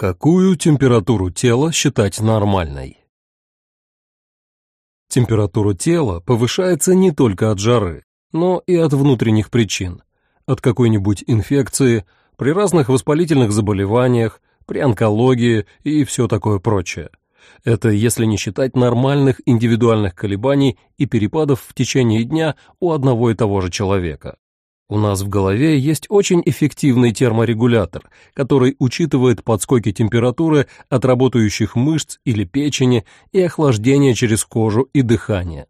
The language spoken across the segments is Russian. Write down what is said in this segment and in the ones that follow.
Какую температуру тела считать нормальной? Температура тела повышается не только от жары, но и от внутренних причин, от какой-нибудь инфекции, при разных воспалительных заболеваниях, при онкологии и все такое прочее. Это если не считать нормальных индивидуальных колебаний и перепадов в течение дня у одного и того же человека. У нас в голове есть очень эффективный терморегулятор, который учитывает подскоки температуры от работающих мышц или печени и охлаждение через кожу и дыхание.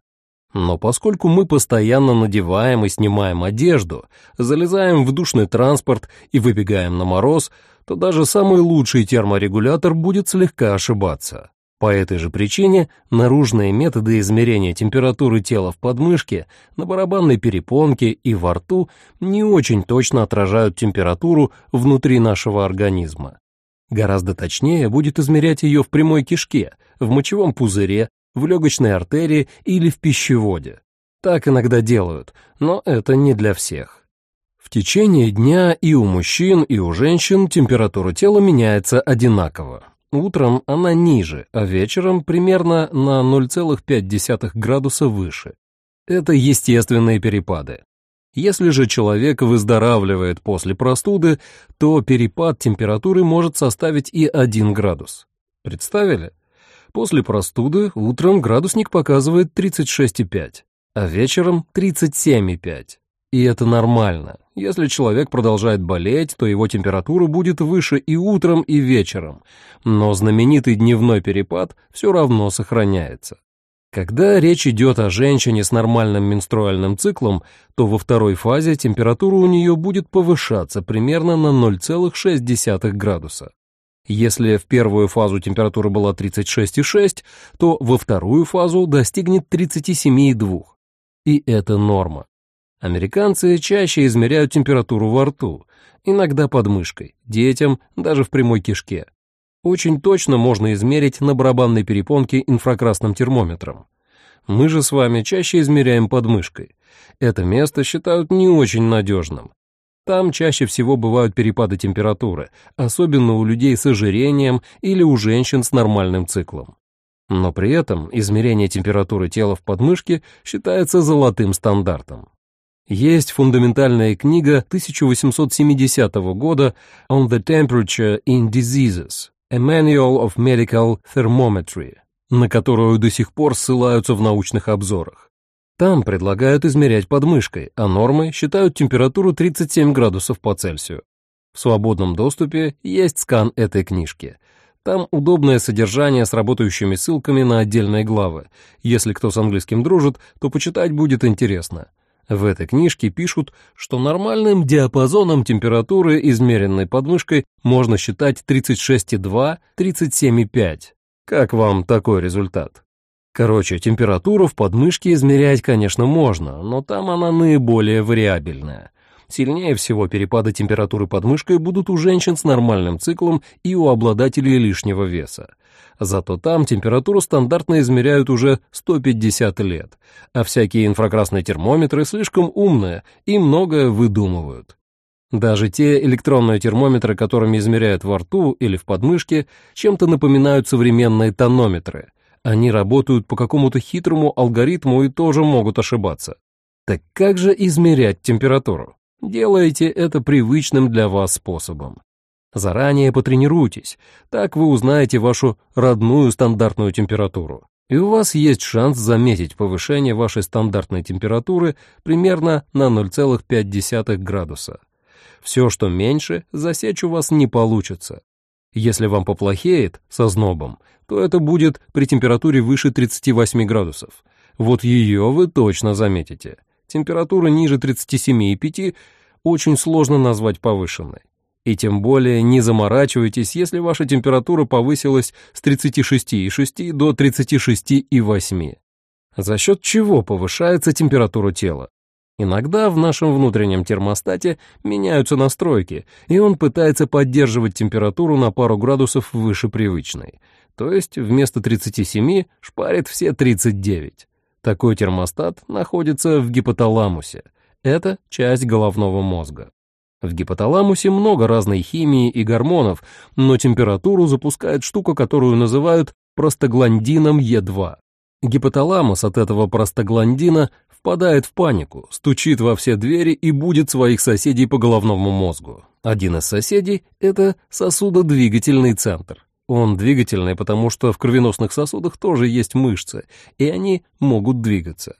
Но поскольку мы постоянно надеваем и снимаем одежду, залезаем в душный транспорт и выбегаем на мороз, то даже самый лучший терморегулятор будет слегка ошибаться. По этой же причине наружные методы измерения температуры тела в подмышке, на барабанной перепонке и во рту не очень точно отражают температуру внутри нашего организма. Гораздо точнее будет измерять ее в прямой кишке, в мочевом пузыре, в легочной артерии или в пищеводе. Так иногда делают, но это не для всех. В течение дня и у мужчин, и у женщин температура тела меняется одинаково. Утром она ниже, а вечером примерно на 0,5 градуса выше. Это естественные перепады. Если же человек выздоравливает после простуды, то перепад температуры может составить и 1 градус. Представили? После простуды утром градусник показывает 36,5, а вечером 37,5. И это нормально. Если человек продолжает болеть, то его температура будет выше и утром, и вечером, но знаменитый дневной перепад все равно сохраняется. Когда речь идет о женщине с нормальным менструальным циклом, то во второй фазе температура у нее будет повышаться примерно на 0,6 градуса. Если в первую фазу температура была 36,6, то во вторую фазу достигнет 37,2. И это норма. Американцы чаще измеряют температуру во рту, иногда под мышкой, детям, даже в прямой кишке. Очень точно можно измерить на барабанной перепонке инфракрасным термометром. Мы же с вами чаще измеряем под мышкой. Это место считают не очень надежным. Там чаще всего бывают перепады температуры, особенно у людей с ожирением или у женщин с нормальным циклом. Но при этом измерение температуры тела в подмышке считается золотым стандартом. Есть фундаментальная книга 1870 года «On the Temperature in Diseases» A Manual of Medical Thermometry, на которую до сих пор ссылаются в научных обзорах. Там предлагают измерять подмышкой, а нормой считают температуру 37 градусов по Цельсию. В свободном доступе есть скан этой книжки. Там удобное содержание с работающими ссылками на отдельные главы. Если кто с английским дружит, то почитать будет интересно. В этой книжке пишут, что нормальным диапазоном температуры, измеренной подмышкой, можно считать 36,2-37,5. Как вам такой результат? Короче, температуру в подмышке измерять, конечно, можно, но там она наиболее вариабельная. Сильнее всего перепады температуры под мышкой будут у женщин с нормальным циклом и у обладателей лишнего веса. Зато там температуру стандартно измеряют уже 150 лет, а всякие инфракрасные термометры слишком умные и многое выдумывают. Даже те электронные термометры, которыми измеряют во рту или в подмышке, чем-то напоминают современные тонометры. Они работают по какому-то хитрому алгоритму и тоже могут ошибаться. Так как же измерять температуру? Делайте это привычным для вас способом. Заранее потренируйтесь, так вы узнаете вашу родную стандартную температуру. И у вас есть шанс заметить повышение вашей стандартной температуры примерно на 0,5 градуса. Все, что меньше, засечь у вас не получится. Если вам поплохеет со знобом, то это будет при температуре выше 38 градусов. Вот ее вы точно заметите. Температура ниже 37,5 очень сложно назвать повышенной. И тем более не заморачивайтесь, если ваша температура повысилась с 36,6 до 36,8. За счет чего повышается температура тела? Иногда в нашем внутреннем термостате меняются настройки, и он пытается поддерживать температуру на пару градусов выше привычной. То есть вместо 37 шпарит все 39. Такой термостат находится в гипоталамусе. Это часть головного мозга. В гипоталамусе много разной химии и гормонов, но температуру запускает штука, которую называют простагландином Е2. Гипоталамус от этого простагландина впадает в панику, стучит во все двери и будет своих соседей по головному мозгу. Один из соседей — это сосудодвигательный центр. Он двигательный, потому что в кровеносных сосудах тоже есть мышцы, и они могут двигаться.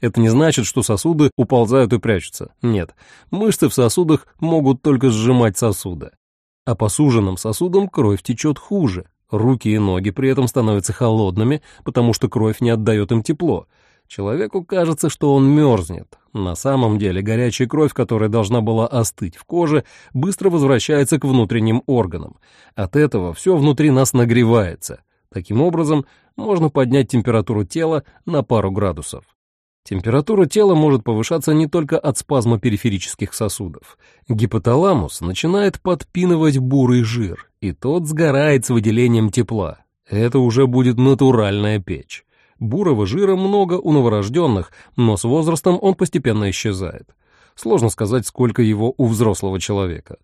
Это не значит, что сосуды уползают и прячутся. Нет, мышцы в сосудах могут только сжимать сосуды. А по суженным сосудам кровь течет хуже. Руки и ноги при этом становятся холодными, потому что кровь не отдает им тепло. Человеку кажется, что он мерзнет. На самом деле горячая кровь, которая должна была остыть в коже, быстро возвращается к внутренним органам. От этого все внутри нас нагревается. Таким образом, можно поднять температуру тела на пару градусов. Температура тела может повышаться не только от спазма периферических сосудов. Гипоталамус начинает подпинывать бурый жир, и тот сгорает с выделением тепла. Это уже будет натуральная печь. Бурого жира много у новорожденных, но с возрастом он постепенно исчезает. Сложно сказать, сколько его у взрослого человека.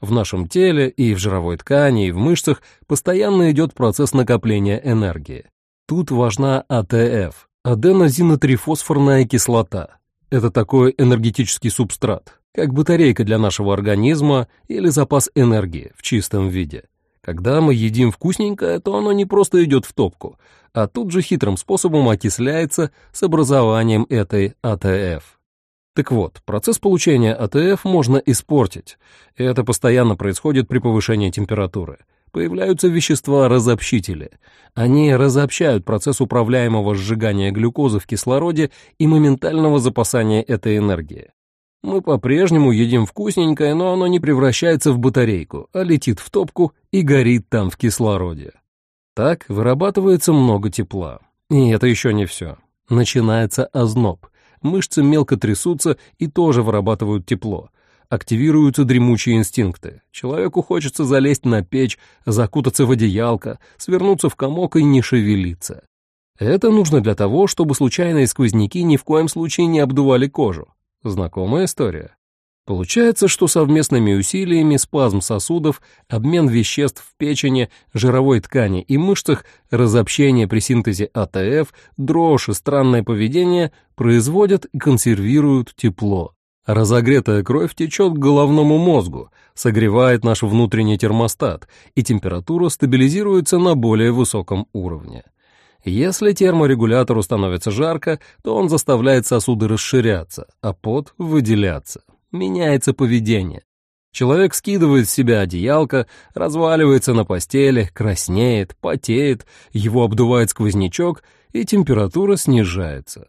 В нашем теле и в жировой ткани, и в мышцах постоянно идет процесс накопления энергии. Тут важна АТФ Аденозинотрифосфорная кислота. Это такой энергетический субстрат, как батарейка для нашего организма или запас энергии в чистом виде. Когда мы едим вкусненькое, то оно не просто идет в топку, а тут же хитрым способом окисляется с образованием этой АТФ. Так вот, процесс получения АТФ можно испортить, и это постоянно происходит при повышении температуры появляются вещества-разобщители. Они разобщают процесс управляемого сжигания глюкозы в кислороде и моментального запасания этой энергии. Мы по-прежнему едим вкусненькое, но оно не превращается в батарейку, а летит в топку и горит там в кислороде. Так вырабатывается много тепла. И это еще не все. Начинается озноб. Мышцы мелко трясутся и тоже вырабатывают тепло — активируются дремучие инстинкты. Человеку хочется залезть на печь, закутаться в одеялко, свернуться в комок и не шевелиться. Это нужно для того, чтобы случайные сквозняки ни в коем случае не обдували кожу. Знакомая история. Получается, что совместными усилиями спазм сосудов, обмен веществ в печени, жировой ткани и мышцах, разобщение при синтезе АТФ, дрожь и странное поведение производят и консервируют тепло. Разогретая кровь течет к головному мозгу, согревает наш внутренний термостат, и температура стабилизируется на более высоком уровне. Если терморегулятору становится жарко, то он заставляет сосуды расширяться, а пот выделяться. Меняется поведение. Человек скидывает с себя одеялко, разваливается на постели, краснеет, потеет, его обдувает сквознячок, и температура снижается.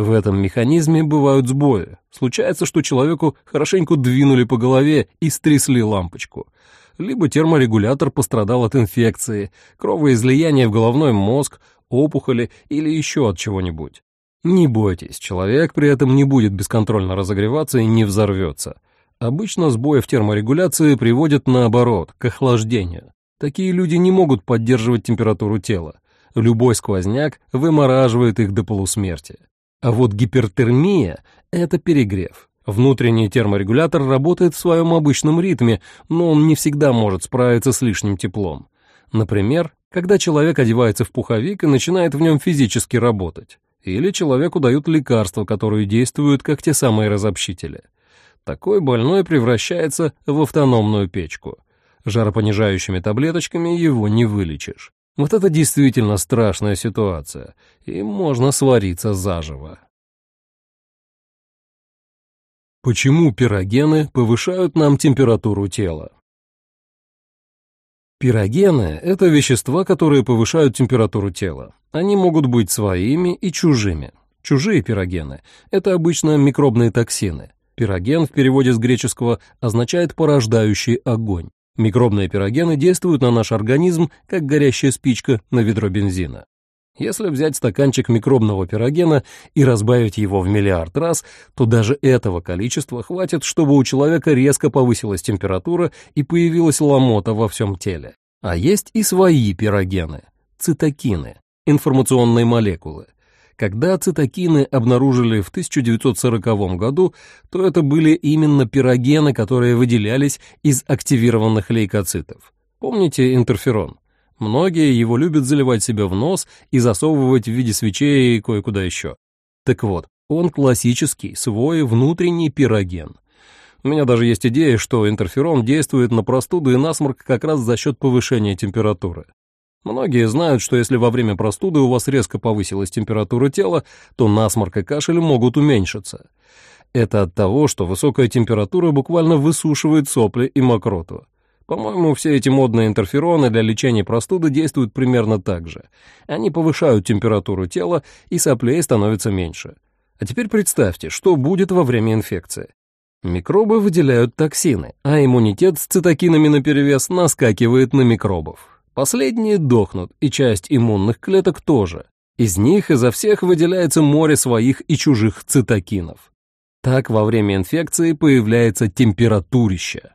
В этом механизме бывают сбои. Случается, что человеку хорошенько двинули по голове и стрясли лампочку. Либо терморегулятор пострадал от инфекции, кровоизлияния в головной мозг, опухоли или еще от чего-нибудь. Не бойтесь, человек при этом не будет бесконтрольно разогреваться и не взорвется. Обычно сбои в терморегуляции приводят наоборот, к охлаждению. Такие люди не могут поддерживать температуру тела. Любой сквозняк вымораживает их до полусмерти. А вот гипертермия — это перегрев. Внутренний терморегулятор работает в своем обычном ритме, но он не всегда может справиться с лишним теплом. Например, когда человек одевается в пуховик и начинает в нем физически работать. Или человеку дают лекарства, которые действуют как те самые разобщители. Такой больной превращается в автономную печку. Жаропонижающими таблеточками его не вылечишь. Вот это действительно страшная ситуация, и можно свариться заживо. Почему пирогены повышают нам температуру тела? Пирогены — это вещества, которые повышают температуру тела. Они могут быть своими и чужими. Чужие пирогены — это обычно микробные токсины. Пироген в переводе с греческого означает «порождающий огонь». Микробные пирогены действуют на наш организм, как горящая спичка на ведро бензина. Если взять стаканчик микробного пирогена и разбавить его в миллиард раз, то даже этого количества хватит, чтобы у человека резко повысилась температура и появилась ломота во всем теле. А есть и свои пирогены, цитокины, информационные молекулы. Когда цитокины обнаружили в 1940 году, то это были именно пирогены, которые выделялись из активированных лейкоцитов. Помните интерферон? Многие его любят заливать себе в нос и засовывать в виде свечей и кое-куда еще. Так вот, он классический, свой внутренний пироген. У меня даже есть идея, что интерферон действует на простуду и насморк как раз за счет повышения температуры. Многие знают, что если во время простуды у вас резко повысилась температура тела, то насморк и кашель могут уменьшиться. Это от того, что высокая температура буквально высушивает сопли и мокроту. По-моему, все эти модные интерфероны для лечения простуды действуют примерно так же. Они повышают температуру тела, и соплей становится меньше. А теперь представьте, что будет во время инфекции. Микробы выделяют токсины, а иммунитет с цитокинами наперевес наскакивает на микробов. Последние дохнут, и часть иммунных клеток тоже. Из них изо всех выделяется море своих и чужих цитокинов. Так во время инфекции появляется температурище.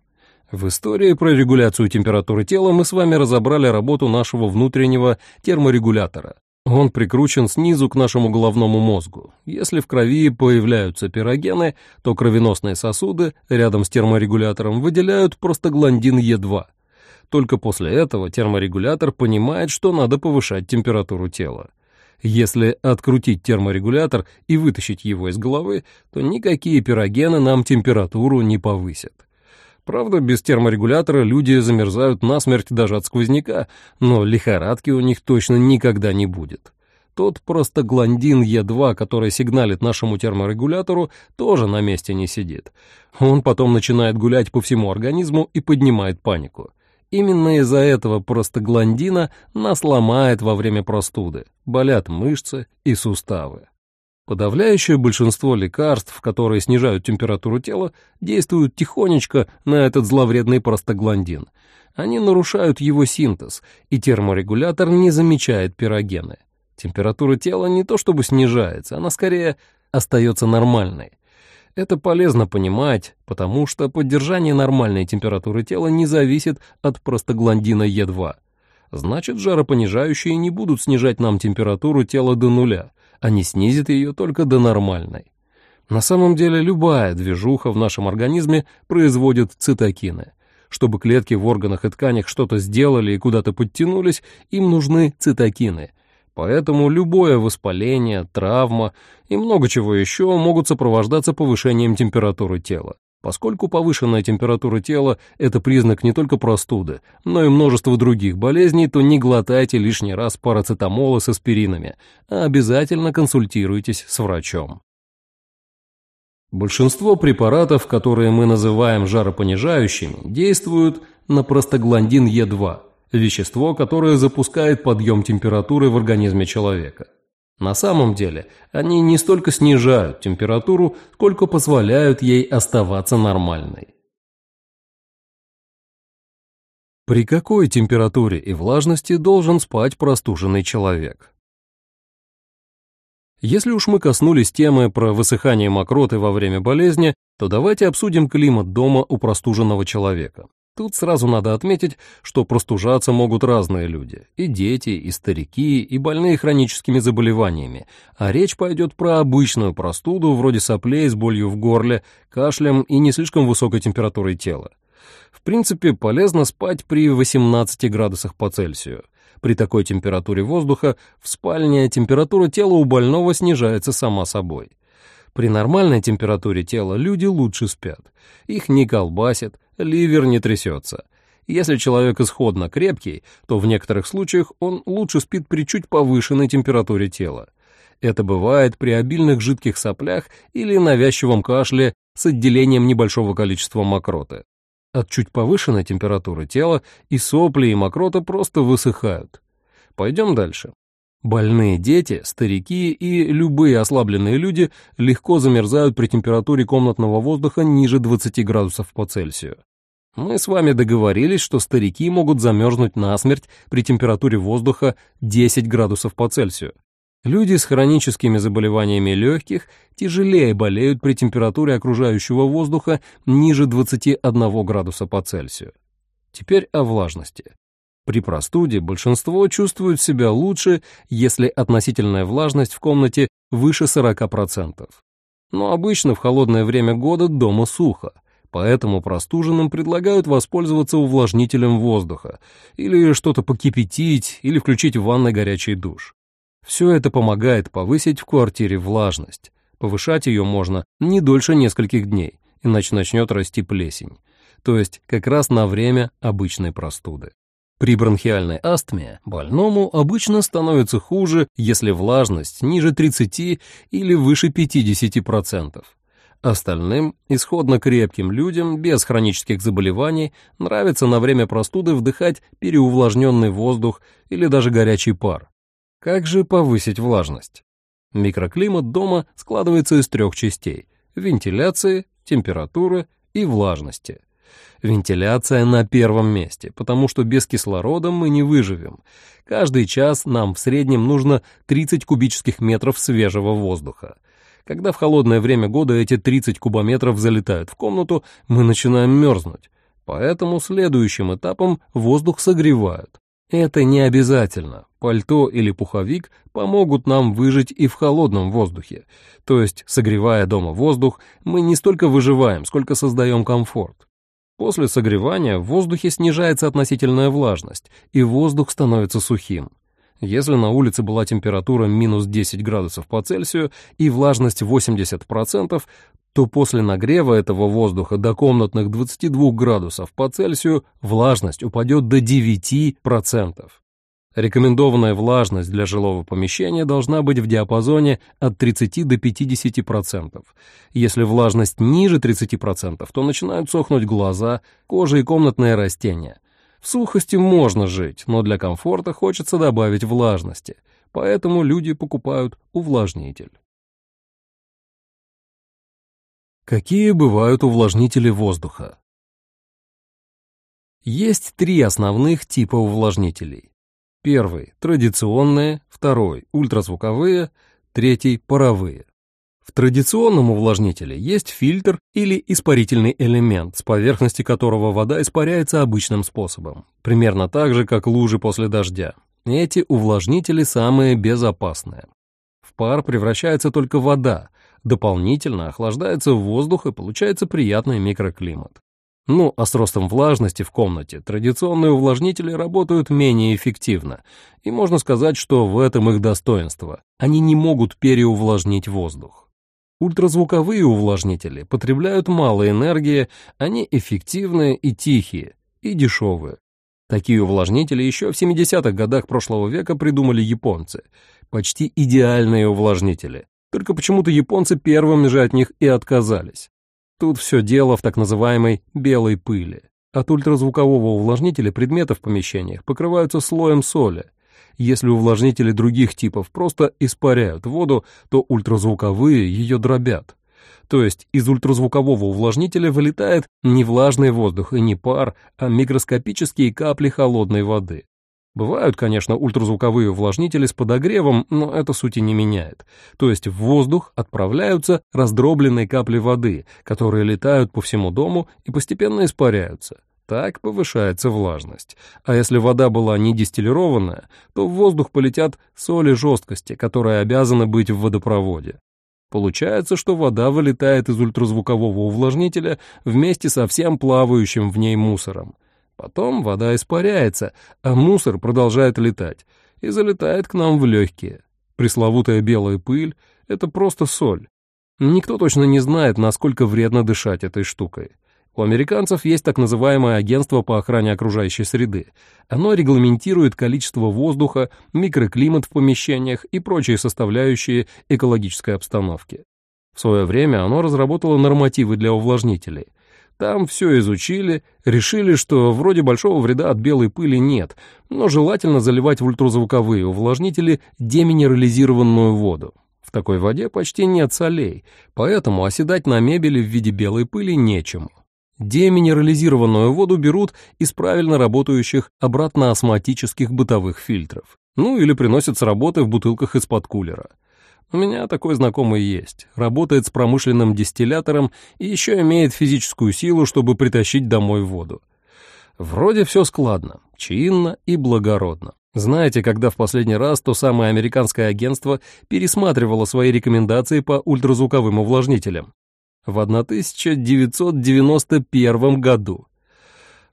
В истории про регуляцию температуры тела мы с вами разобрали работу нашего внутреннего терморегулятора. Он прикручен снизу к нашему головному мозгу. Если в крови появляются пирогены, то кровеносные сосуды рядом с терморегулятором выделяют простагландин Е2. Только после этого терморегулятор понимает, что надо повышать температуру тела. Если открутить терморегулятор и вытащить его из головы, то никакие пирогены нам температуру не повысят. Правда, без терморегулятора люди замерзают насмерть даже от сквозняка, но лихорадки у них точно никогда не будет. Тот простагландин Е2, который сигналит нашему терморегулятору, тоже на месте не сидит. Он потом начинает гулять по всему организму и поднимает панику. Именно из-за этого простагландина нас ломает во время простуды, болят мышцы и суставы. Подавляющее большинство лекарств, которые снижают температуру тела, действуют тихонечко на этот зловредный простагландин. Они нарушают его синтез, и терморегулятор не замечает пирогены. Температура тела не то чтобы снижается, она скорее остается нормальной. Это полезно понимать, потому что поддержание нормальной температуры тела не зависит от простагландина Е2. Значит, жаропонижающие не будут снижать нам температуру тела до нуля, они снизят ее только до нормальной. На самом деле любая движуха в нашем организме производит цитокины. Чтобы клетки в органах и тканях что-то сделали и куда-то подтянулись, им нужны цитокины — Поэтому любое воспаление, травма и много чего еще могут сопровождаться повышением температуры тела. Поскольку повышенная температура тела – это признак не только простуды, но и множества других болезней, то не глотайте лишний раз парацетамолы с аспиринами, а обязательно консультируйтесь с врачом. Большинство препаратов, которые мы называем жаропонижающими, действуют на простагландин Е2 – вещество, которое запускает подъем температуры в организме человека. На самом деле они не столько снижают температуру, сколько позволяют ей оставаться нормальной. При какой температуре и влажности должен спать простуженный человек? Если уж мы коснулись темы про высыхание мокроты во время болезни, то давайте обсудим климат дома у простуженного человека. Тут сразу надо отметить, что простужаться могут разные люди. И дети, и старики, и больные хроническими заболеваниями. А речь пойдет про обычную простуду, вроде соплей с болью в горле, кашлем и не слишком высокой температурой тела. В принципе, полезно спать при 18 градусах по Цельсию. При такой температуре воздуха в спальне температура тела у больного снижается сама собой. При нормальной температуре тела люди лучше спят. Их не колбасит, ливер не трясется. Если человек исходно крепкий, то в некоторых случаях он лучше спит при чуть повышенной температуре тела. Это бывает при обильных жидких соплях или навязчивом кашле с отделением небольшого количества мокроты. От чуть повышенной температуры тела и сопли, и мокрота просто высыхают. Пойдем дальше. Больные дети, старики и любые ослабленные люди легко замерзают при температуре комнатного воздуха ниже 20 градусов по Цельсию. Мы с вами договорились, что старики могут замерзнуть насмерть при температуре воздуха 10 градусов по Цельсию. Люди с хроническими заболеваниями легких тяжелее болеют при температуре окружающего воздуха ниже 21 градуса по Цельсию. Теперь о влажности. При простуде большинство чувствует себя лучше, если относительная влажность в комнате выше 40%. Но обычно в холодное время года дома сухо, поэтому простуженным предлагают воспользоваться увлажнителем воздуха или что-то покипятить или включить в ванной горячий душ. Все это помогает повысить в квартире влажность. Повышать ее можно не дольше нескольких дней, иначе начнет расти плесень, то есть как раз на время обычной простуды. При бронхиальной астме больному обычно становится хуже, если влажность ниже 30 или выше 50%. Остальным, исходно крепким людям без хронических заболеваний, нравится на время простуды вдыхать переувлажненный воздух или даже горячий пар. Как же повысить влажность? Микроклимат дома складывается из трех частей – вентиляции, температуры и влажности. Вентиляция на первом месте, потому что без кислорода мы не выживем. Каждый час нам в среднем нужно 30 кубических метров свежего воздуха. Когда в холодное время года эти 30 кубометров залетают в комнату, мы начинаем мерзнуть. Поэтому следующим этапом воздух согревают. Это не обязательно. Пальто или пуховик помогут нам выжить и в холодном воздухе. То есть, согревая дома воздух, мы не столько выживаем, сколько создаем комфорт. После согревания в воздухе снижается относительная влажность, и воздух становится сухим. Если на улице была температура минус 10 градусов по Цельсию и влажность 80%, то после нагрева этого воздуха до комнатных 22 градусов по Цельсию влажность упадет до 9%. Рекомендованная влажность для жилого помещения должна быть в диапазоне от 30 до 50%. Если влажность ниже 30%, то начинают сохнуть глаза, кожа и комнатные растения. В сухости можно жить, но для комфорта хочется добавить влажности, поэтому люди покупают увлажнитель. Какие бывают увлажнители воздуха? Есть три основных типа увлажнителей. Первый – традиционные, второй – ультразвуковые, третий – паровые. В традиционном увлажнителе есть фильтр или испарительный элемент, с поверхности которого вода испаряется обычным способом, примерно так же, как лужи после дождя. Эти увлажнители самые безопасные. В пар превращается только вода, дополнительно охлаждается воздух и получается приятный микроклимат. Ну, а с ростом влажности в комнате традиционные увлажнители работают менее эффективно, и можно сказать, что в этом их достоинство. Они не могут переувлажнить воздух. Ультразвуковые увлажнители потребляют мало энергии, они эффективные и тихие, и дешевые. Такие увлажнители еще в 70-х годах прошлого века придумали японцы. Почти идеальные увлажнители. Только почему-то японцы первыми же от них и отказались. Тут все дело в так называемой «белой пыли». От ультразвукового увлажнителя предметы в помещениях покрываются слоем соли. Если увлажнители других типов просто испаряют воду, то ультразвуковые ее дробят. То есть из ультразвукового увлажнителя вылетает не влажный воздух и не пар, а микроскопические капли холодной воды. Бывают, конечно, ультразвуковые увлажнители с подогревом, но это сути не меняет. То есть в воздух отправляются раздробленные капли воды, которые летают по всему дому и постепенно испаряются. Так повышается влажность. А если вода была не дистиллированная, то в воздух полетят соли жесткости, которые обязаны быть в водопроводе. Получается, что вода вылетает из ультразвукового увлажнителя вместе со всем плавающим в ней мусором. Потом вода испаряется, а мусор продолжает летать и залетает к нам в легкие. Пресловутая белая пыль — это просто соль. Никто точно не знает, насколько вредно дышать этой штукой. У американцев есть так называемое агентство по охране окружающей среды. Оно регламентирует количество воздуха, микроклимат в помещениях и прочие составляющие экологической обстановки. В свое время оно разработало нормативы для увлажнителей. Там все изучили, решили, что вроде большого вреда от белой пыли нет, но желательно заливать в ультразвуковые увлажнители деминерализированную воду. В такой воде почти нет солей, поэтому оседать на мебели в виде белой пыли нечему. Деминерализированную воду берут из правильно работающих обратно-осмотических бытовых фильтров. Ну или приносят с работы в бутылках из-под кулера. У меня такой знакомый есть. Работает с промышленным дистиллятором и еще имеет физическую силу, чтобы притащить домой воду. Вроде все складно, чинно и благородно. Знаете, когда в последний раз то самое американское агентство пересматривало свои рекомендации по ультразвуковым увлажнителям? В 1991 году.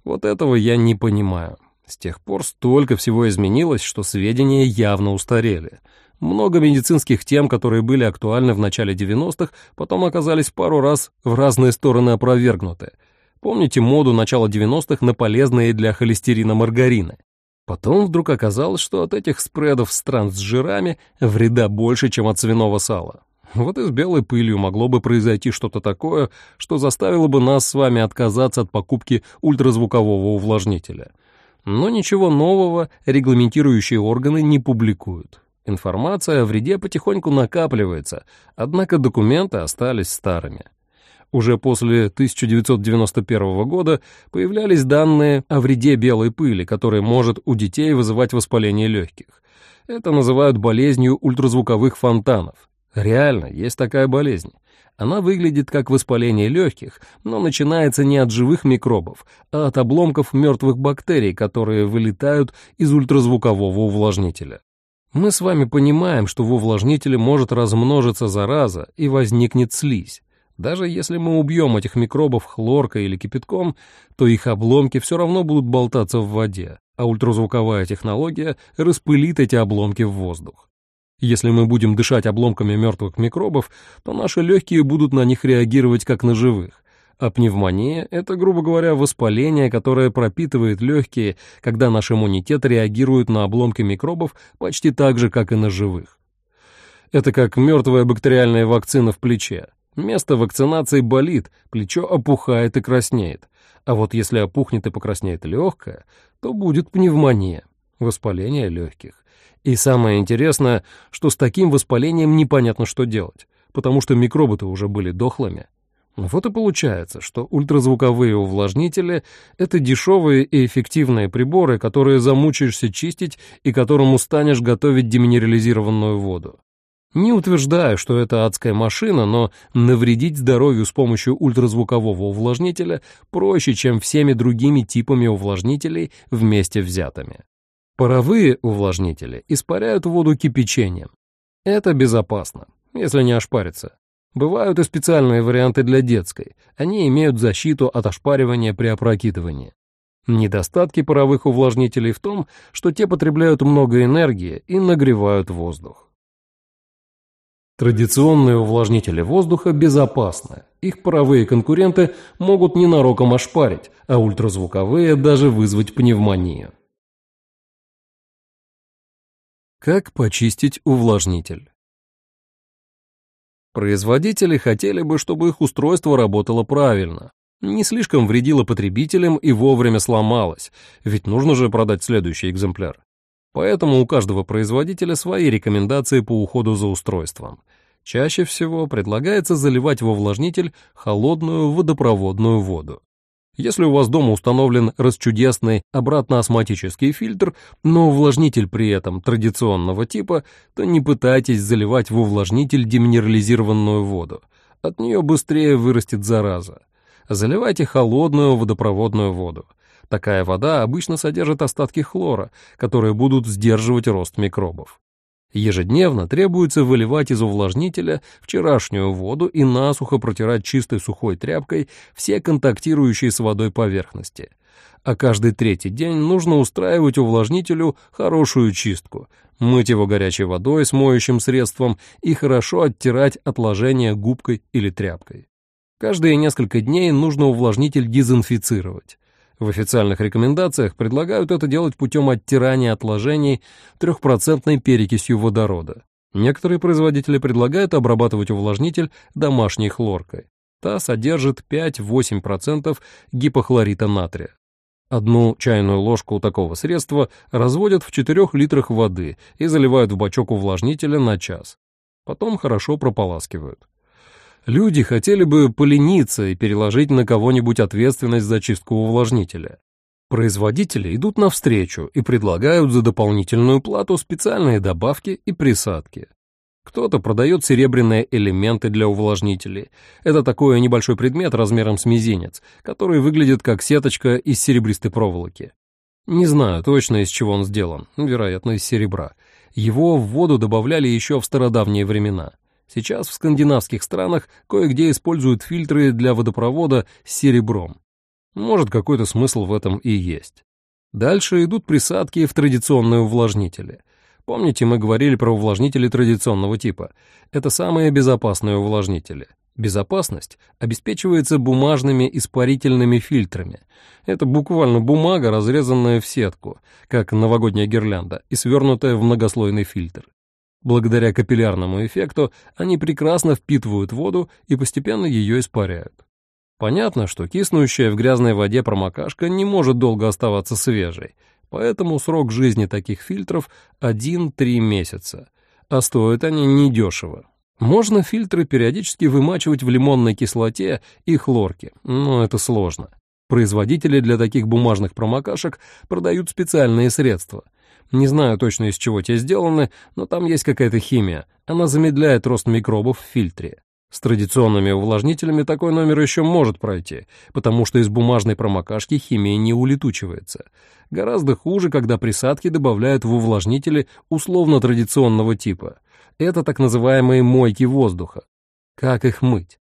Вот этого я не понимаю. С тех пор столько всего изменилось, что сведения явно устарели. Много медицинских тем, которые были актуальны в начале 90-х, потом оказались пару раз в разные стороны опровергнуты. Помните моду начала 90-х на полезные для холестерина маргарины? Потом вдруг оказалось, что от этих спредов стран с жирами вреда больше, чем от свиного сала. Вот и с белой пылью могло бы произойти что-то такое, что заставило бы нас с вами отказаться от покупки ультразвукового увлажнителя. Но ничего нового регламентирующие органы не публикуют. Информация о вреде потихоньку накапливается, однако документы остались старыми. Уже после 1991 года появлялись данные о вреде белой пыли, которая может у детей вызывать воспаление легких. Это называют болезнью ультразвуковых фонтанов. Реально, есть такая болезнь. Она выглядит как воспаление легких, но начинается не от живых микробов, а от обломков мертвых бактерий, которые вылетают из ультразвукового увлажнителя. Мы с вами понимаем, что в увлажнителе может размножиться зараза и возникнет слизь. Даже если мы убьем этих микробов хлоркой или кипятком, то их обломки все равно будут болтаться в воде, а ультразвуковая технология распылит эти обломки в воздух. Если мы будем дышать обломками мертвых микробов, то наши легкие будут на них реагировать как на живых. А пневмония — это, грубо говоря, воспаление, которое пропитывает легкие, когда наш иммунитет реагирует на обломки микробов почти так же, как и на живых. Это как мертвая бактериальная вакцина в плече. Место вакцинации болит, плечо опухает и краснеет. А вот если опухнет и покраснеет легкое, то будет пневмония, воспаление легких. И самое интересное, что с таким воспалением непонятно, что делать, потому что микробы-то уже были дохлыми. Вот и получается, что ультразвуковые увлажнители — это дешевые и эффективные приборы, которые замучаешься чистить и которым устанешь готовить деминерализированную воду. Не утверждаю, что это адская машина, но навредить здоровью с помощью ультразвукового увлажнителя проще, чем всеми другими типами увлажнителей вместе взятыми. Паровые увлажнители испаряют воду кипячением. Это безопасно, если не ошпариться. Бывают и специальные варианты для детской. Они имеют защиту от ошпаривания при опрокидывании. Недостатки паровых увлажнителей в том, что те потребляют много энергии и нагревают воздух. Традиционные увлажнители воздуха безопасны. Их паровые конкуренты могут ненароком ошпарить, а ультразвуковые даже вызвать пневмонию. Как почистить увлажнитель? Производители хотели бы, чтобы их устройство работало правильно, не слишком вредило потребителям и вовремя сломалось, ведь нужно же продать следующий экземпляр. Поэтому у каждого производителя свои рекомендации по уходу за устройством. Чаще всего предлагается заливать во увлажнитель холодную водопроводную воду. Если у вас дома установлен расчудесный обратно-осмотический фильтр, но увлажнитель при этом традиционного типа, то не пытайтесь заливать в увлажнитель деминерализированную воду. От нее быстрее вырастет зараза. Заливайте холодную водопроводную воду. Такая вода обычно содержит остатки хлора, которые будут сдерживать рост микробов. Ежедневно требуется выливать из увлажнителя вчерашнюю воду и насухо протирать чистой сухой тряпкой все контактирующие с водой поверхности. А каждый третий день нужно устраивать увлажнителю хорошую чистку, мыть его горячей водой с моющим средством и хорошо оттирать отложения губкой или тряпкой. Каждые несколько дней нужно увлажнитель дезинфицировать. В официальных рекомендациях предлагают это делать путем оттирания отложений трехпроцентной перекисью водорода. Некоторые производители предлагают обрабатывать увлажнитель домашней хлоркой. Та содержит 5-8% гипохлорита натрия. Одну чайную ложку такого средства разводят в 4 литрах воды и заливают в бачок увлажнителя на час. Потом хорошо прополаскивают. Люди хотели бы полениться и переложить на кого-нибудь ответственность за чистку увлажнителя. Производители идут навстречу и предлагают за дополнительную плату специальные добавки и присадки. Кто-то продает серебряные элементы для увлажнителей. Это такой небольшой предмет размером с мизинец, который выглядит как сеточка из серебристой проволоки. Не знаю точно, из чего он сделан, вероятно, из серебра. Его в воду добавляли еще в стародавние времена. Сейчас в скандинавских странах кое-где используют фильтры для водопровода с серебром. Может, какой-то смысл в этом и есть. Дальше идут присадки в традиционные увлажнители. Помните, мы говорили про увлажнители традиционного типа? Это самые безопасные увлажнители. Безопасность обеспечивается бумажными испарительными фильтрами. Это буквально бумага, разрезанная в сетку, как новогодняя гирлянда, и свернутая в многослойный фильтр. Благодаря капиллярному эффекту они прекрасно впитывают воду и постепенно ее испаряют. Понятно, что киснущая в грязной воде промокашка не может долго оставаться свежей, поэтому срок жизни таких фильтров 1-3 месяца, а стоят они недешево. Можно фильтры периодически вымачивать в лимонной кислоте и хлорке, но это сложно. Производители для таких бумажных промокашек продают специальные средства. Не знаю точно из чего те сделаны, но там есть какая-то химия. Она замедляет рост микробов в фильтре. С традиционными увлажнителями такой номер еще может пройти, потому что из бумажной промокашки химия не улетучивается. Гораздо хуже, когда присадки добавляют в увлажнители условно-традиционного типа. Это так называемые мойки воздуха. Как их мыть?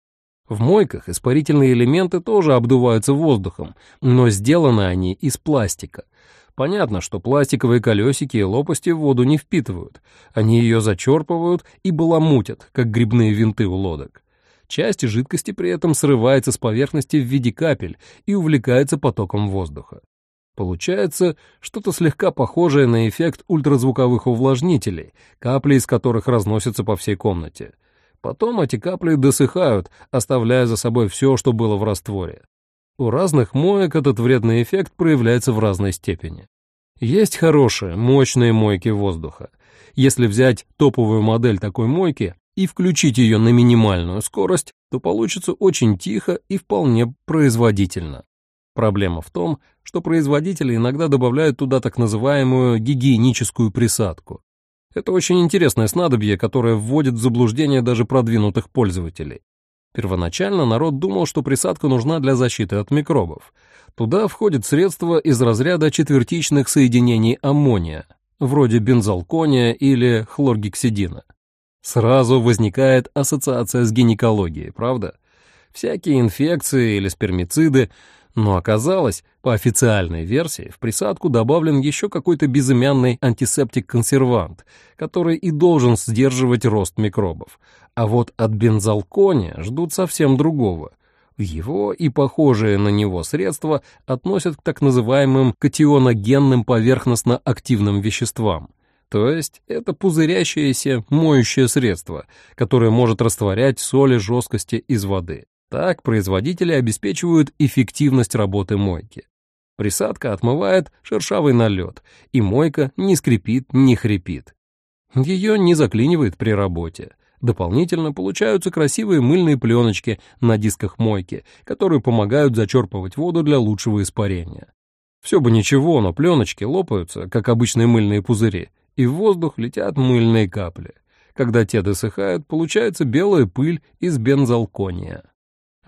В мойках испарительные элементы тоже обдуваются воздухом, но сделаны они из пластика. Понятно, что пластиковые колесики и лопасти воду не впитывают. Они ее зачерпывают и баламутят, как грибные винты у лодок. Часть жидкости при этом срывается с поверхности в виде капель и увлекается потоком воздуха. Получается что-то слегка похожее на эффект ультразвуковых увлажнителей, капли из которых разносятся по всей комнате. Потом эти капли досыхают, оставляя за собой все, что было в растворе. У разных моек этот вредный эффект проявляется в разной степени. Есть хорошие, мощные мойки воздуха. Если взять топовую модель такой мойки и включить ее на минимальную скорость, то получится очень тихо и вполне производительно. Проблема в том, что производители иногда добавляют туда так называемую гигиеническую присадку. Это очень интересное снадобье, которое вводит в заблуждение даже продвинутых пользователей. Первоначально народ думал, что присадка нужна для защиты от микробов. Туда входит средство из разряда четвертичных соединений аммония, вроде бензалкония или хлоргексидина. Сразу возникает ассоциация с гинекологией, правда? Всякие инфекции или спермициды, но оказалось, по официальной версии, в присадку добавлен еще какой-то безымянный антисептик-консервант, который и должен сдерживать рост микробов. А вот от бензалкония ждут совсем другого. Его и похожие на него средства относят к так называемым катионогенным поверхностно-активным веществам. То есть это пузырящееся моющее средство, которое может растворять соли жесткости из воды. Так производители обеспечивают эффективность работы мойки. Присадка отмывает шершавый налет, и мойка не скрипит, не хрипит. Ее не заклинивает при работе. Дополнительно получаются красивые мыльные пленочки на дисках мойки, которые помогают зачерпывать воду для лучшего испарения. Все бы ничего, но пленочки лопаются, как обычные мыльные пузыри, и в воздух летят мыльные капли. Когда те досыхают, получается белая пыль из бензалкония.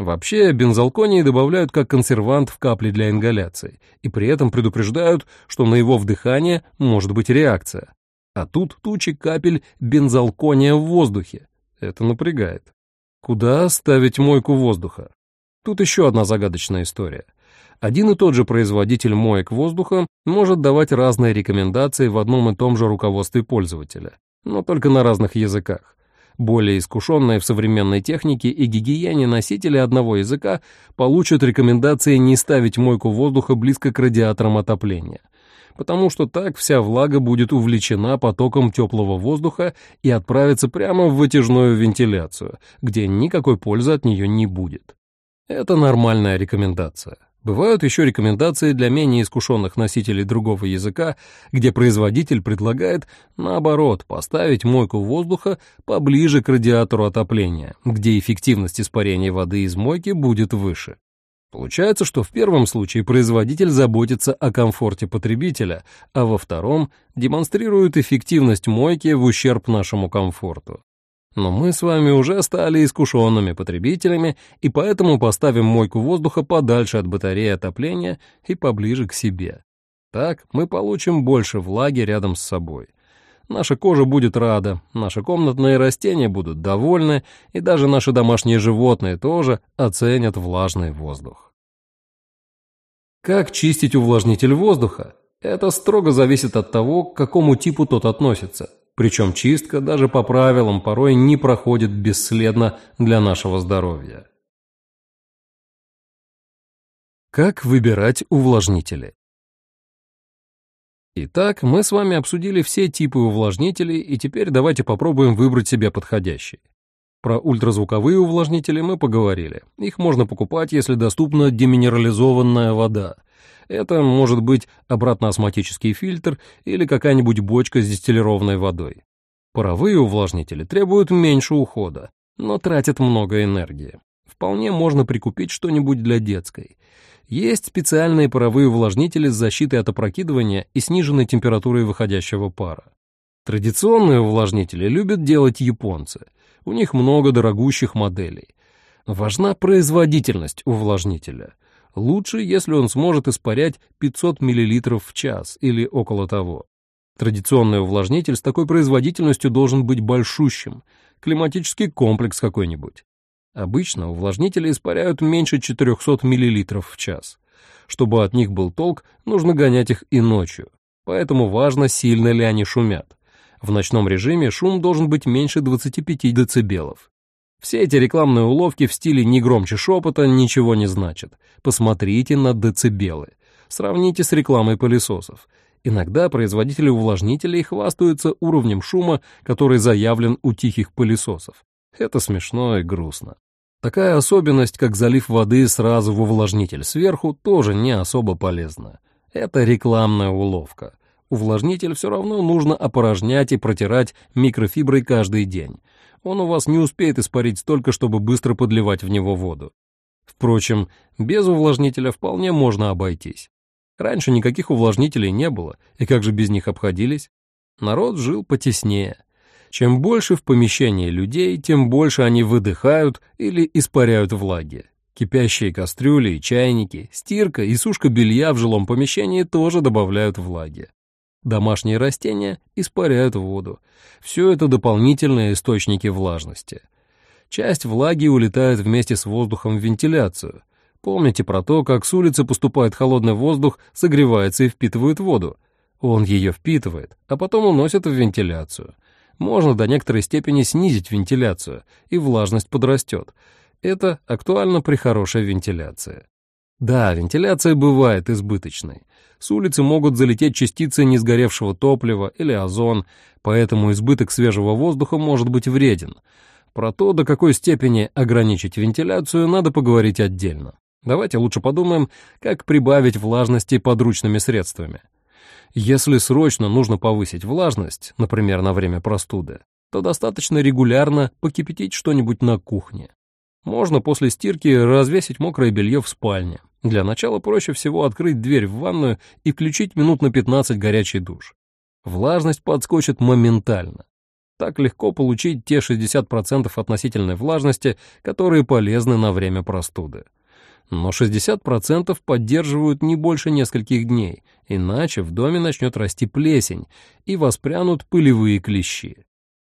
Вообще, бензалконий добавляют как консервант в капли для ингаляции, и при этом предупреждают, что на его вдыхание может быть реакция. А тут тучи капель бензалкония в воздухе. Это напрягает. Куда ставить мойку воздуха? Тут еще одна загадочная история. Один и тот же производитель моек воздуха может давать разные рекомендации в одном и том же руководстве пользователя, но только на разных языках. Более искушенные в современной технике и гигиене носители одного языка получат рекомендации не ставить мойку воздуха близко к радиаторам отопления, потому что так вся влага будет увлечена потоком теплого воздуха и отправится прямо в вытяжную вентиляцию, где никакой пользы от нее не будет. Это нормальная рекомендация. Бывают еще рекомендации для менее искушенных носителей другого языка, где производитель предлагает, наоборот, поставить мойку воздуха поближе к радиатору отопления, где эффективность испарения воды из мойки будет выше. Получается, что в первом случае производитель заботится о комфорте потребителя, а во втором демонстрирует эффективность мойки в ущерб нашему комфорту. Но мы с вами уже стали искушенными потребителями, и поэтому поставим мойку воздуха подальше от батареи отопления и поближе к себе. Так мы получим больше влаги рядом с собой. Наша кожа будет рада, наши комнатные растения будут довольны, и даже наши домашние животные тоже оценят влажный воздух. Как чистить увлажнитель воздуха? Это строго зависит от того, к какому типу тот относится. Причем чистка даже по правилам порой не проходит бесследно для нашего здоровья. Как выбирать увлажнители? Итак, мы с вами обсудили все типы увлажнителей, и теперь давайте попробуем выбрать себе подходящий. Про ультразвуковые увлажнители мы поговорили. Их можно покупать, если доступна деминерализованная вода. Это может быть обратно-осмотический фильтр или какая-нибудь бочка с дистиллированной водой. Паровые увлажнители требуют меньше ухода, но тратят много энергии. Вполне можно прикупить что-нибудь для детской. Есть специальные паровые увлажнители с защитой от опрокидывания и сниженной температурой выходящего пара. Традиционные увлажнители любят делать японцы. У них много дорогущих моделей. Важна производительность увлажнителя. Лучше, если он сможет испарять 500 мл в час или около того. Традиционный увлажнитель с такой производительностью должен быть большущим, климатический комплекс какой-нибудь. Обычно увлажнители испаряют меньше 400 мл в час. Чтобы от них был толк, нужно гонять их и ночью. Поэтому важно, сильно ли они шумят. В ночном режиме шум должен быть меньше 25 дБ. Все эти рекламные уловки в стиле «не громче шепота» ничего не значат. Посмотрите на децибелы. Сравните с рекламой пылесосов. Иногда производители увлажнителей хвастаются уровнем шума, который заявлен у тихих пылесосов. Это смешно и грустно. Такая особенность, как залив воды сразу в увлажнитель сверху, тоже не особо полезна. Это рекламная уловка. Увлажнитель все равно нужно опорожнять и протирать микрофиброй каждый день. Он у вас не успеет испарить столько, чтобы быстро подливать в него воду. Впрочем, без увлажнителя вполне можно обойтись. Раньше никаких увлажнителей не было, и как же без них обходились? Народ жил потеснее. Чем больше в помещении людей, тем больше они выдыхают или испаряют влаги. Кипящие кастрюли и чайники, стирка и сушка белья в жилом помещении тоже добавляют влаги. Домашние растения испаряют воду. Все это дополнительные источники влажности. Часть влаги улетает вместе с воздухом в вентиляцию. Помните про то, как с улицы поступает холодный воздух, согревается и впитывает воду. Он ее впитывает, а потом уносит в вентиляцию можно до некоторой степени снизить вентиляцию, и влажность подрастет. Это актуально при хорошей вентиляции. Да, вентиляция бывает избыточной. С улицы могут залететь частицы несгоревшего топлива или озон, поэтому избыток свежего воздуха может быть вреден. Про то, до какой степени ограничить вентиляцию, надо поговорить отдельно. Давайте лучше подумаем, как прибавить влажности подручными средствами. Если срочно нужно повысить влажность, например, на время простуды, то достаточно регулярно покипятить что-нибудь на кухне. Можно после стирки развесить мокрое белье в спальне. Для начала проще всего открыть дверь в ванную и включить минут на 15 горячий душ. Влажность подскочит моментально. Так легко получить те 60% относительной влажности, которые полезны на время простуды но 60% поддерживают не больше нескольких дней, иначе в доме начнет расти плесень и воспрянут пылевые клещи.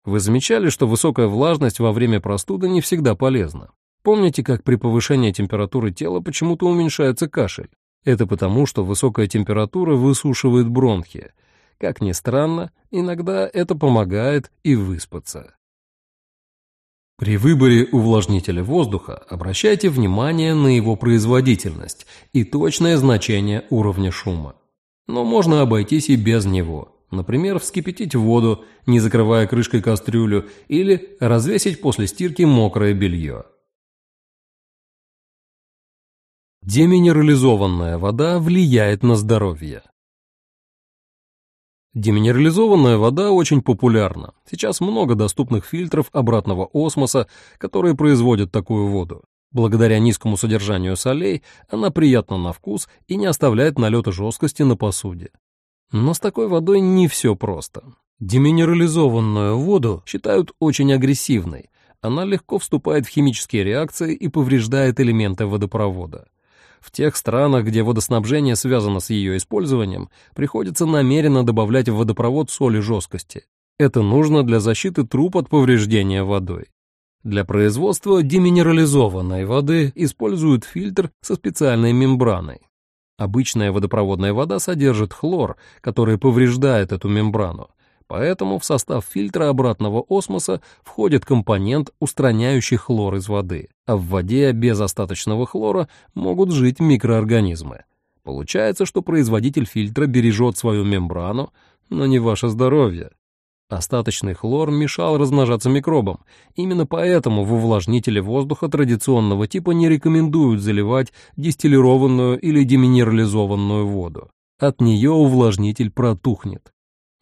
Вы замечали, что высокая влажность во время простуды не всегда полезна? Помните, как при повышении температуры тела почему-то уменьшается кашель? Это потому, что высокая температура высушивает бронхи. Как ни странно, иногда это помогает и выспаться. При выборе увлажнителя воздуха обращайте внимание на его производительность и точное значение уровня шума. Но можно обойтись и без него. Например, вскипятить воду, не закрывая крышкой кастрюлю, или развесить после стирки мокрое белье. Деминерализованная вода влияет на здоровье. Деминерализованная вода очень популярна. Сейчас много доступных фильтров обратного осмоса, которые производят такую воду. Благодаря низкому содержанию солей она приятна на вкус и не оставляет налета жесткости на посуде. Но с такой водой не все просто. Деминерализованную воду считают очень агрессивной. Она легко вступает в химические реакции и повреждает элементы водопровода. В тех странах, где водоснабжение связано с ее использованием, приходится намеренно добавлять в водопровод соли жесткости. Это нужно для защиты труб от повреждения водой. Для производства деминерализованной воды используют фильтр со специальной мембраной. Обычная водопроводная вода содержит хлор, который повреждает эту мембрану, поэтому в состав фильтра обратного осмоса входит компонент, устраняющий хлор из воды, а в воде без остаточного хлора могут жить микроорганизмы. Получается, что производитель фильтра бережет свою мембрану, но не ваше здоровье. Остаточный хлор мешал размножаться микробам. Именно поэтому в увлажнителе воздуха традиционного типа не рекомендуют заливать дистиллированную или деминерализованную воду. От нее увлажнитель протухнет.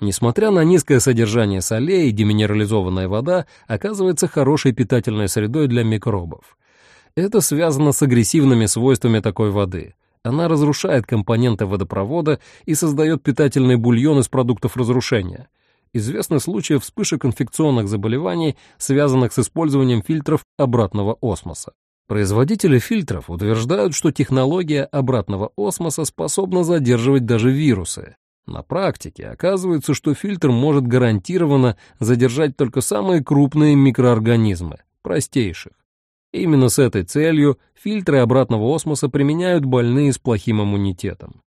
Несмотря на низкое содержание солей, деминерализованная вода оказывается хорошей питательной средой для микробов. Это связано с агрессивными свойствами такой воды. Она разрушает компоненты водопровода и создает питательный бульон из продуктов разрушения – известны случаи вспышек инфекционных заболеваний, связанных с использованием фильтров обратного осмоса. Производители фильтров утверждают, что технология обратного осмоса способна задерживать даже вирусы. На практике оказывается, что фильтр может гарантированно задержать только самые крупные микроорганизмы, простейших. Именно с этой целью фильтры обратного осмоса применяют больные с плохим иммунитетом.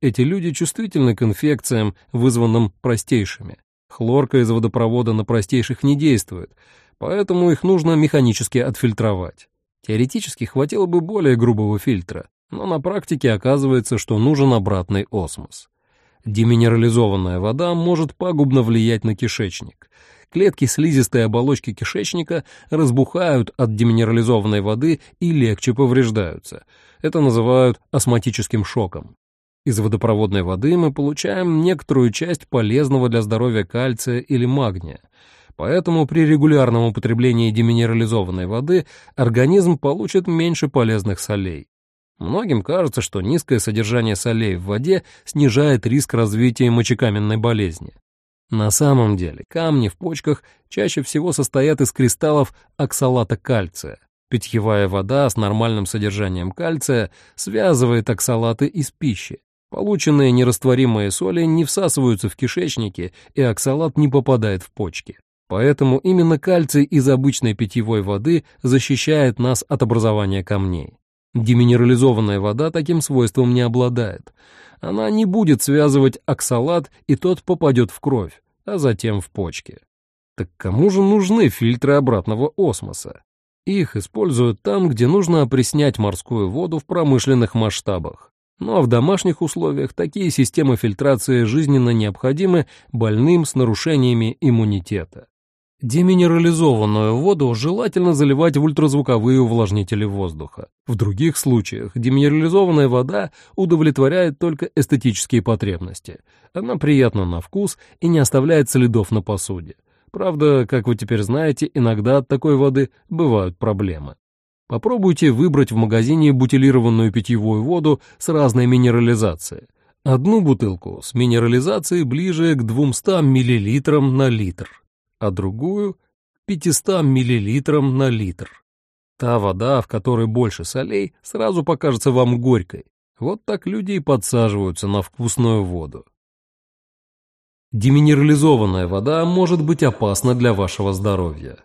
Эти люди чувствительны к инфекциям, вызванным простейшими. Хлорка из водопровода на простейших не действует, поэтому их нужно механически отфильтровать. Теоретически хватило бы более грубого фильтра, но на практике оказывается, что нужен обратный осмос. Деминерализованная вода может пагубно влиять на кишечник. Клетки слизистой оболочки кишечника разбухают от деминерализованной воды и легче повреждаются. Это называют астматическим шоком. Из водопроводной воды мы получаем некоторую часть полезного для здоровья кальция или магния. Поэтому при регулярном употреблении деминерализованной воды организм получит меньше полезных солей. Многим кажется, что низкое содержание солей в воде снижает риск развития мочекаменной болезни. На самом деле камни в почках чаще всего состоят из кристаллов оксалата кальция. Питьевая вода с нормальным содержанием кальция связывает оксалаты из пищи, Полученные нерастворимые соли не всасываются в кишечнике, и оксалат не попадает в почки. Поэтому именно кальций из обычной питьевой воды защищает нас от образования камней. Деминерализованная вода таким свойством не обладает. Она не будет связывать оксалат, и тот попадет в кровь, а затем в почки. Так кому же нужны фильтры обратного осмоса? Их используют там, где нужно опреснять морскую воду в промышленных масштабах. Ну а в домашних условиях такие системы фильтрации жизненно необходимы больным с нарушениями иммунитета. Деминерализованную воду желательно заливать в ультразвуковые увлажнители воздуха. В других случаях деминерализованная вода удовлетворяет только эстетические потребности. Она приятна на вкус и не оставляет следов на посуде. Правда, как вы теперь знаете, иногда от такой воды бывают проблемы. Попробуйте выбрать в магазине бутилированную питьевую воду с разной минерализацией. Одну бутылку с минерализацией ближе к 200 мл на литр, а другую — 500 мл на литр. Та вода, в которой больше солей, сразу покажется вам горькой. Вот так люди и подсаживаются на вкусную воду. Деминерализованная вода может быть опасна для вашего здоровья.